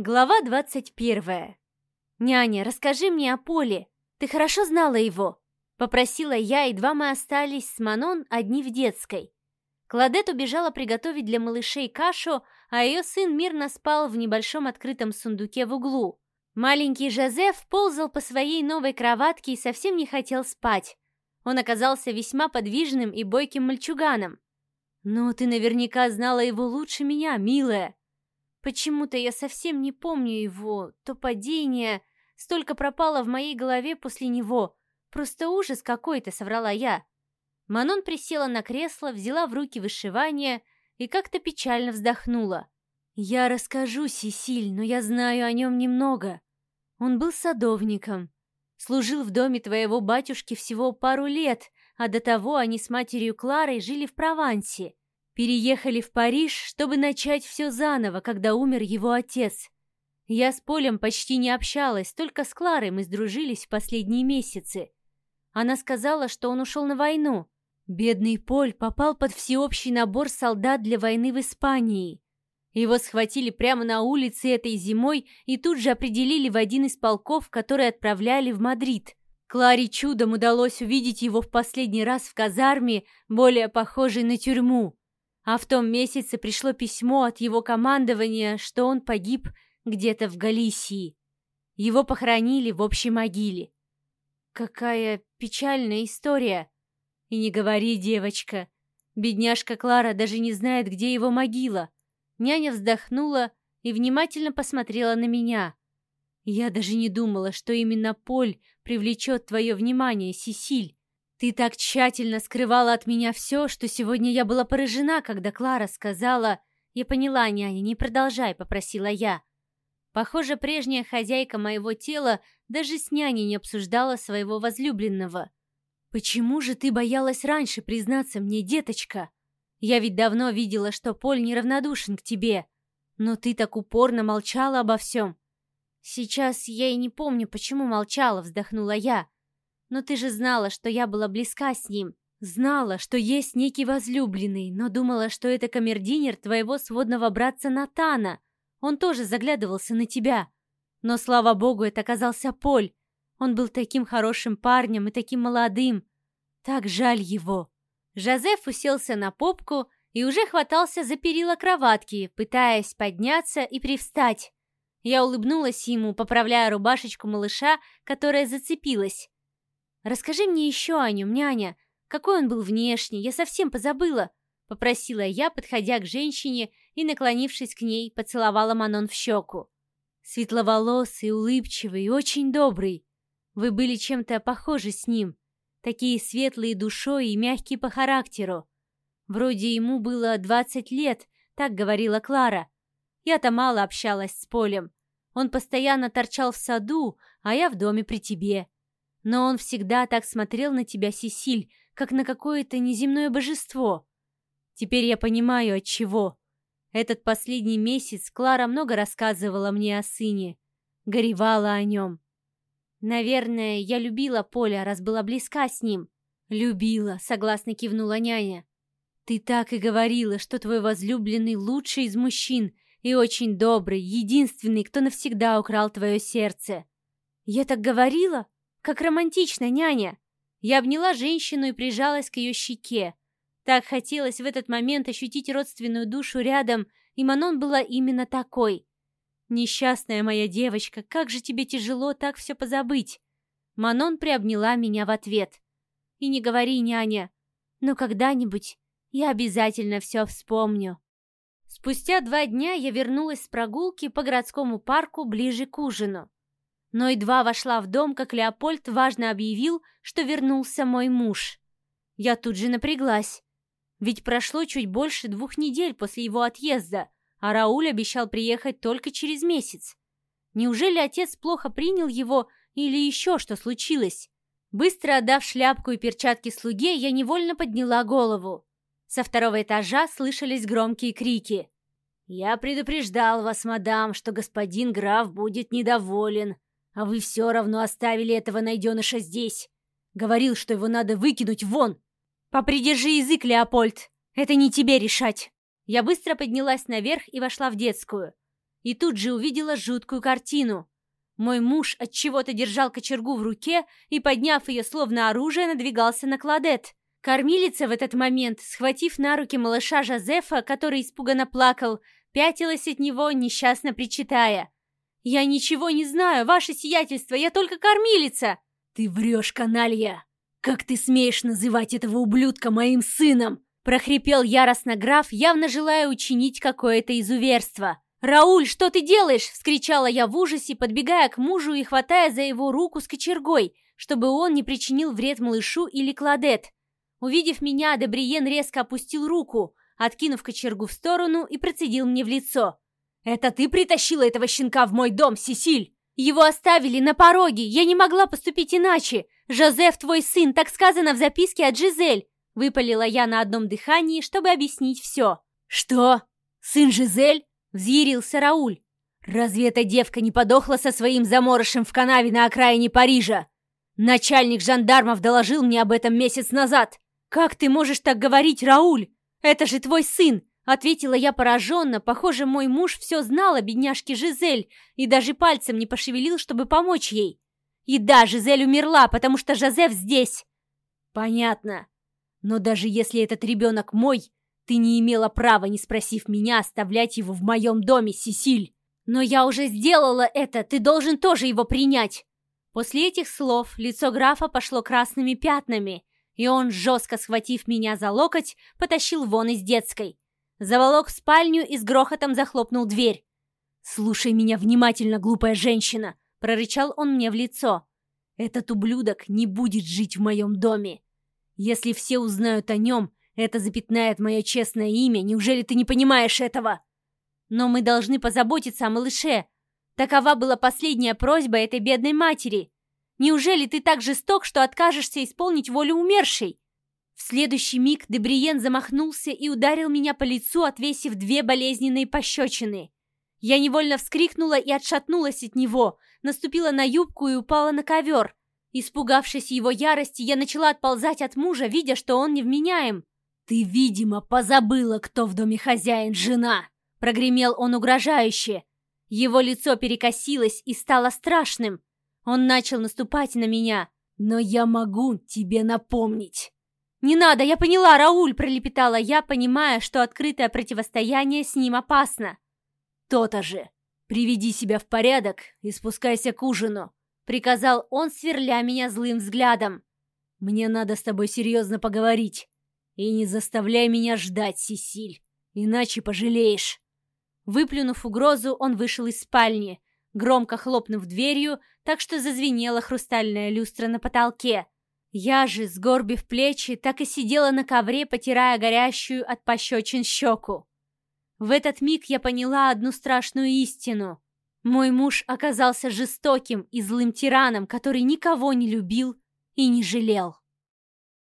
Глава двадцать первая. «Няня, расскажи мне о Поле. Ты хорошо знала его?» Попросила я, едва мы остались с Манон одни в детской. Кладет убежала приготовить для малышей кашу, а ее сын мирно спал в небольшом открытом сундуке в углу. Маленький Жозеф ползал по своей новой кроватке и совсем не хотел спать. Он оказался весьма подвижным и бойким мальчуганом. «Ну, ты наверняка знала его лучше меня, милая», Почему-то я совсем не помню его, то падение, столько пропало в моей голове после него. Просто ужас какой-то, соврала я. Манон присела на кресло, взяла в руки вышивание и как-то печально вздохнула. «Я расскажу, Сесиль, но я знаю о нем немного. Он был садовником, служил в доме твоего батюшки всего пару лет, а до того они с матерью Кларой жили в Провансе. Переехали в Париж, чтобы начать все заново, когда умер его отец. Я с Полем почти не общалась, только с Кларой мы сдружились в последние месяцы. Она сказала, что он ушел на войну. Бедный Поль попал под всеобщий набор солдат для войны в Испании. Его схватили прямо на улице этой зимой и тут же определили в один из полков, которые отправляли в Мадрид. Кларе чудом удалось увидеть его в последний раз в казарме, более похожей на тюрьму. А в том месяце пришло письмо от его командования, что он погиб где-то в Галисии. Его похоронили в общей могиле. Какая печальная история. И не говори, девочка. Бедняжка Клара даже не знает, где его могила. Няня вздохнула и внимательно посмотрела на меня. Я даже не думала, что именно Поль привлечет твое внимание, Сесиль. Ты так тщательно скрывала от меня все, что сегодня я была поражена, когда Клара сказала... Я поняла, няня, не продолжай, попросила я. Похоже, прежняя хозяйка моего тела даже с няней не обсуждала своего возлюбленного. Почему же ты боялась раньше признаться мне, деточка? Я ведь давно видела, что Поль неравнодушен к тебе. Но ты так упорно молчала обо всем. Сейчас я и не помню, почему молчала, вздохнула я. Но ты же знала, что я была близка с ним. Знала, что есть некий возлюбленный, но думала, что это камердинер твоего сводного братца Натана. Он тоже заглядывался на тебя. Но, слава богу, это оказался Поль. Он был таким хорошим парнем и таким молодым. Так жаль его. Жозеф уселся на попку и уже хватался за перила кроватки, пытаясь подняться и привстать. Я улыбнулась ему, поправляя рубашечку малыша, которая зацепилась. «Расскажи мне еще о нем, няня. Какой он был внешне, я совсем позабыла», — попросила я, подходя к женщине и, наклонившись к ней, поцеловала Манон в щеку. «Светловолосый, улыбчивый очень добрый. Вы были чем-то похожи с ним. Такие светлые душой и мягкие по характеру. Вроде ему было двадцать лет, так говорила Клара. Я-то мало общалась с Полем. Он постоянно торчал в саду, а я в доме при тебе. Но он всегда так смотрел на тебя, Сесиль, как на какое-то неземное божество. Теперь я понимаю, от чего. Этот последний месяц Клара много рассказывала мне о сыне, горевала о нем. Наверное, я любила Поля, раз была близка с ним. Любила, согласно кивнула няня. Ты так и говорила, что твой возлюбленный лучший из мужчин и очень добрый, единственный, кто навсегда украл твое сердце. Я так говорила? Как романтично, няня!» Я обняла женщину и прижалась к ее щеке. Так хотелось в этот момент ощутить родственную душу рядом, и Манон была именно такой. «Несчастная моя девочка, как же тебе тяжело так все позабыть!» Манон приобняла меня в ответ. «И не говори, няня, но когда-нибудь я обязательно все вспомню». Спустя два дня я вернулась с прогулки по городскому парку ближе к ужину. Но едва вошла в дом, как Леопольд важно объявил, что вернулся мой муж. Я тут же напряглась. Ведь прошло чуть больше двух недель после его отъезда, а Рауль обещал приехать только через месяц. Неужели отец плохо принял его или еще что случилось? Быстро отдав шляпку и перчатки слуге, я невольно подняла голову. Со второго этажа слышались громкие крики. «Я предупреждал вас, мадам, что господин граф будет недоволен», а вы все равно оставили этого найденыша здесь. Говорил, что его надо выкинуть вон. Попридержи язык, Леопольд. Это не тебе решать. Я быстро поднялась наверх и вошла в детскую. и тут же увидела жуткую картину. Мой муж от чего-то держал кочергу в руке и, подняв ее словно оружие, надвигался на Кладет. Кормилица в этот момент, схватив на руки малыша Жозефа, который испуганно плакал, пятилась от него, несчастно причитая. «Я ничего не знаю, ваше сиятельство, я только кормилица!» «Ты врешь, каналья! Как ты смеешь называть этого ублюдка моим сыном?» прохрипел яростно граф, явно желая учинить какое-то изуверство. «Рауль, что ты делаешь?» — вскричала я в ужасе, подбегая к мужу и хватая за его руку с кочергой, чтобы он не причинил вред малышу или кладет. Увидев меня, Дебриен резко опустил руку, откинув кочергу в сторону и процедил мне в лицо. «Это ты притащила этого щенка в мой дом, Сесиль?» «Его оставили на пороге, я не могла поступить иначе. Жозеф твой сын, так сказано в записке от Жизель!» Выпалила я на одном дыхании, чтобы объяснить все. «Что? Сын Жизель?» Взъярился Рауль. «Разве эта девка не подохла со своим заморышем в канаве на окраине Парижа? Начальник жандармов доложил мне об этом месяц назад. Как ты можешь так говорить, Рауль? Это же твой сын!» Ответила я пораженно. Похоже, мой муж все знал о бедняжке Жизель и даже пальцем не пошевелил, чтобы помочь ей. И да, Жизель умерла, потому что Жозеф здесь. Понятно. Но даже если этот ребенок мой, ты не имела права, не спросив меня, оставлять его в моем доме, Сесиль. Но я уже сделала это, ты должен тоже его принять. После этих слов лицо графа пошло красными пятнами, и он, жестко схватив меня за локоть, потащил вон из детской. Заволок в спальню и с грохотом захлопнул дверь. «Слушай меня внимательно, глупая женщина!» — прорычал он мне в лицо. «Этот ублюдок не будет жить в моем доме. Если все узнают о нем, это запятнает мое честное имя, неужели ты не понимаешь этого? Но мы должны позаботиться о малыше. Такова была последняя просьба этой бедной матери. Неужели ты так жесток, что откажешься исполнить волю умершей? В следующий миг Дебриен замахнулся и ударил меня по лицу, отвесив две болезненные пощечины. Я невольно вскрикнула и отшатнулась от него, наступила на юбку и упала на ковер. Испугавшись его ярости, я начала отползать от мужа, видя, что он невменяем. «Ты, видимо, позабыла, кто в доме хозяин, жена!» Прогремел он угрожающе. Его лицо перекосилось и стало страшным. Он начал наступать на меня. «Но я могу тебе напомнить!» «Не надо, я поняла, Рауль!» – пролепетала я, понимая, что открытое противостояние с ним опасно. «То-то же! Приведи себя в порядок и спускайся к ужину!» – приказал он, сверля меня злым взглядом. «Мне надо с тобой серьезно поговорить. И не заставляй меня ждать, Сесиль, иначе пожалеешь. Выплюнув угрозу, он вышел из спальни, громко хлопнув дверью, так что зазвенела хрустальная люстра на потолке. Я же, сгорбив плечи, так и сидела на ковре, потирая горящую от пощечин щеку. В этот миг я поняла одну страшную истину. Мой муж оказался жестоким и злым тираном, который никого не любил и не жалел.